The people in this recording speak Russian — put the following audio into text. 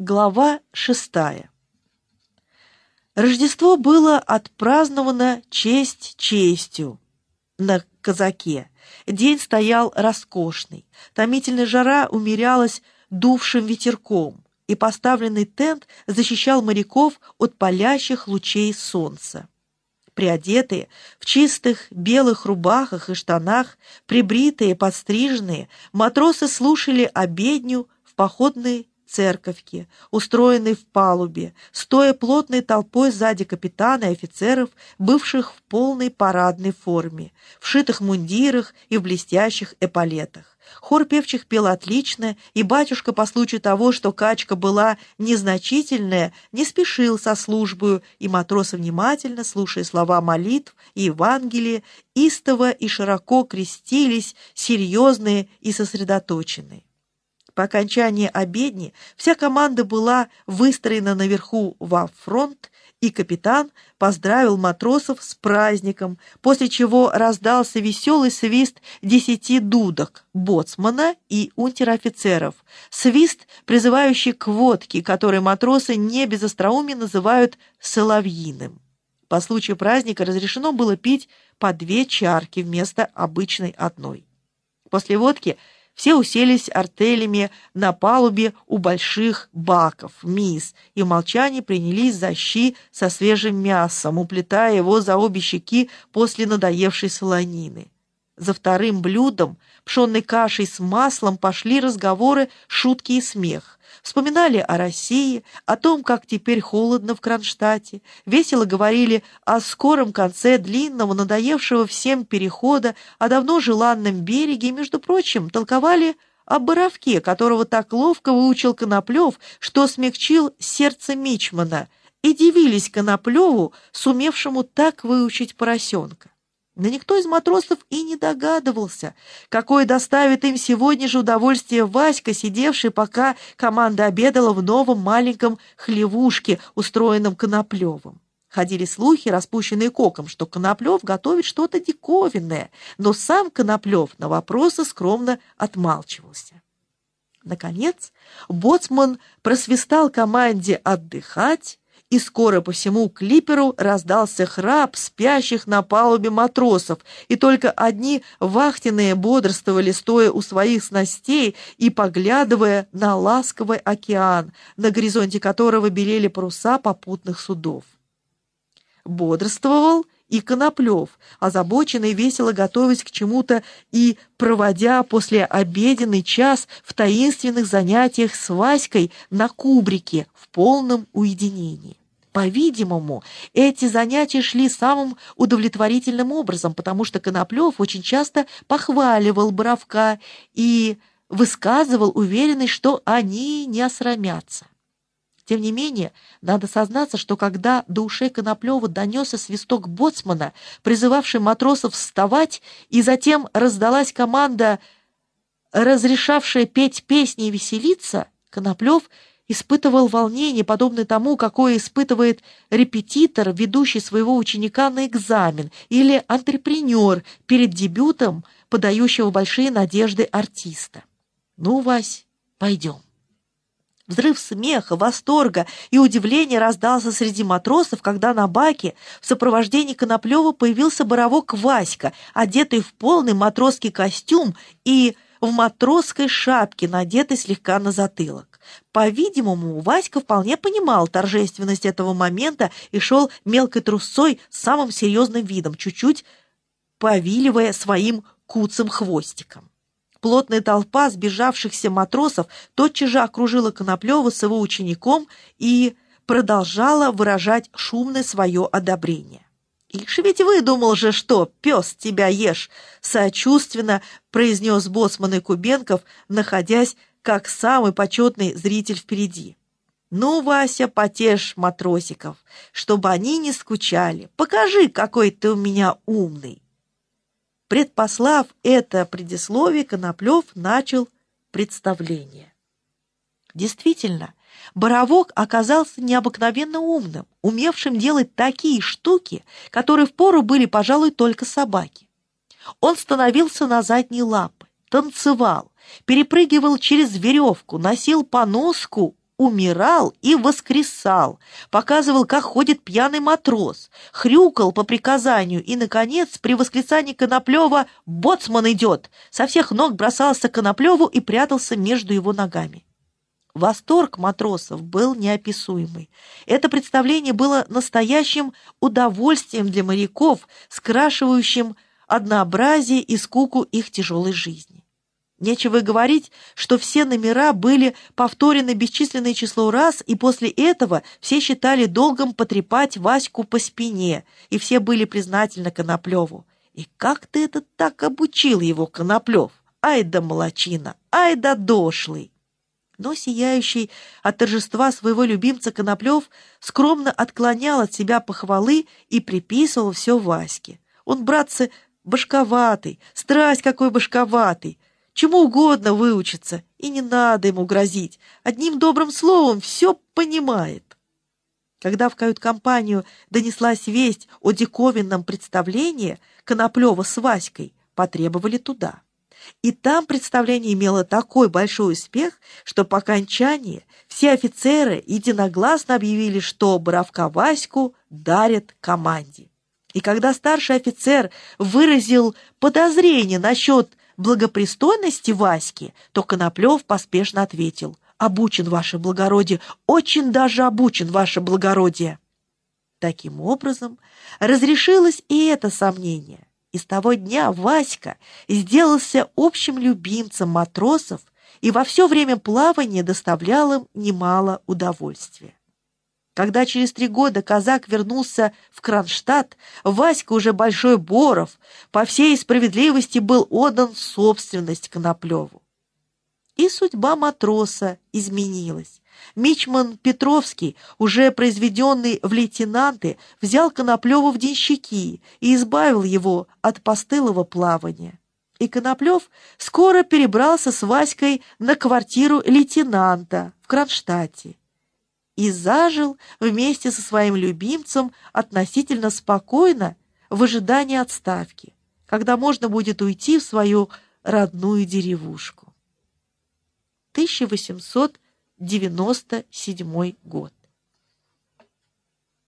Глава шестая. Рождество было отпраздновано честь честью на казаке. День стоял роскошный. Томительная жара умерялась дувшим ветерком, и поставленный тент защищал моряков от палящих лучей солнца. Приодетые, в чистых белых рубахах и штанах, прибритые, подстриженные, матросы слушали обедню в походной церковки, устроенной в палубе, стоя плотной толпой сзади капитана и офицеров, бывших в полной парадной форме, в шитых мундирах и в блестящих эполетах. Хор певчих пел отлично, и батюшка по случаю того, что качка была незначительная, не спешил со службою, и матросы внимательно, слушая слова молитв и Евангелия, истово и широко крестились, серьезные и сосредоточенные. По окончании обедни вся команда была выстроена наверху во фронт, и капитан поздравил матросов с праздником, после чего раздался веселый свист десяти дудок, боцмана и унтер-офицеров, свист, призывающий к водке, который матросы не без остроумия называют «соловьиным». По случаю праздника разрешено было пить по две чарки вместо обычной одной. После водки – все уселись артелями на палубе у больших баков, мисс, и в молчании принялись за щи со свежим мясом, уплетая его за обе щеки после надоевшей солонины. За вторым блюдом, пшенной кашей с маслом, пошли разговоры, шутки и смех. Вспоминали о России, о том, как теперь холодно в Кронштадте, весело говорили о скором конце длинного, надоевшего всем перехода, о давно желанном береге и, между прочим, толковали о Боровке, которого так ловко выучил Коноплев, что смягчил сердце Мичмана, и дивились Коноплеву, сумевшему так выучить поросенка. Но никто из матросов и не догадывался, какое доставит им сегодня же удовольствие Васька, сидевший, пока команда обедала в новом маленьком хлевушке, устроенном Коноплевым. Ходили слухи, распущенные коком, что Коноплев готовит что-то диковинное, но сам Коноплев на вопросы скромно отмалчивался. Наконец, боцман просвистал команде отдыхать, и скоро по всему клиперу раздался храп спящих на палубе матросов, и только одни вахтенные бодрствовали, стоя у своих снастей и поглядывая на ласковый океан, на горизонте которого белели паруса попутных судов. Бодрствовал и Коноплев, озабоченный весело готовясь к чему-то и проводя после обеденный час в таинственных занятиях с Васькой на кубрике в полном уединении. По-видимому, эти занятия шли самым удовлетворительным образом, потому что Коноплев очень часто похваливал Боровка и высказывал уверенность, что они не осрамятся. Тем не менее, надо сознаться, что когда до ушей Коноплева донесся свисток боцмана, призывавший матросов вставать, и затем раздалась команда, разрешавшая петь песни и веселиться, Коноплев — испытывал волнение, подобное тому, какое испытывает репетитор, ведущий своего ученика на экзамен, или антрепренер перед дебютом, подающего большие надежды артиста. «Ну, Вась, пойдем». Взрыв смеха, восторга и удивления раздался среди матросов, когда на баке в сопровождении Коноплева появился боровок Васька, одетый в полный матросский костюм и в матросской шапке, надетой слегка на затылок. По-видимому, Васька вполне понимал торжественность этого момента и шел мелкой трусцой с самым серьезным видом, чуть-чуть повиливая своим куцым хвостиком. Плотная толпа сбежавшихся матросов тотчас же окружила Коноплева с его учеником и продолжала выражать шумное свое одобрение. «Ишь, ведь выдумал же, что пес тебя ешь!» — сочувственно произнес боцман и Кубенков, находясь как самый почетный зритель впереди. «Ну, Вася, потешь матросиков, чтобы они не скучали. Покажи, какой ты у меня умный!» Предпослав это предисловие, Коноплев начал представление. Действительно, Боровок оказался необыкновенно умным, умевшим делать такие штуки, которые впору были, пожалуй, только собаки. Он становился на задние лапы, танцевал, перепрыгивал через веревку, носил поноску умирал и воскресал, показывал, как ходит пьяный матрос, хрюкал по приказанию и, наконец, при восклицании Коноплева «Боцман идет!» со всех ног бросался к Коноплеву и прятался между его ногами. Восторг матросов был неописуемый. Это представление было настоящим удовольствием для моряков, скрашивающим однообразие и скуку их тяжелой жизни. Нечего говорить, что все номера были повторены бесчисленное число раз, и после этого все считали долгом потрепать Ваську по спине, и все были признательны Коноплеву. «И как ты это так обучил его, Коноплев? Ай да молочина, ай да дошлый!» Но сияющий от торжества своего любимца Коноплев скромно отклонял от себя похвалы и приписывал все Ваське. Он, братцы, башковатый, страсть какой башковатый, чему угодно выучиться, и не надо ему грозить. Одним добрым словом все понимает. Когда в кают-компанию донеслась весть о диковинном представлении Коноплева с Васькой, потребовали туда. И там представление имело такой большой успех, что по окончании все офицеры единогласно объявили, что Боровка Ваську дарят команде. И когда старший офицер выразил подозрение насчет благопристойности Васьки, то Коноплев поспешно ответил «Обучен, ваше благородие, очень даже обучен, ваше благородие». Таким образом, разрешилось и это сомнение. И с того дня Васька сделался общим любимцем матросов и во все время плавания доставлял им немало удовольствия. Когда через три года казак вернулся в Кронштадт, Васька уже Большой Боров по всей справедливости был отдан в собственность Коноплеву. И судьба матроса изменилась. Мичман Петровский, уже произведенный в лейтенанты, взял Коноплева в денщики и избавил его от постылого плавания. И Коноплев скоро перебрался с Васькой на квартиру лейтенанта в Кронштадте и зажил вместе со своим любимцем относительно спокойно в ожидании отставки, когда можно будет уйти в свою родную деревушку. 1897 год.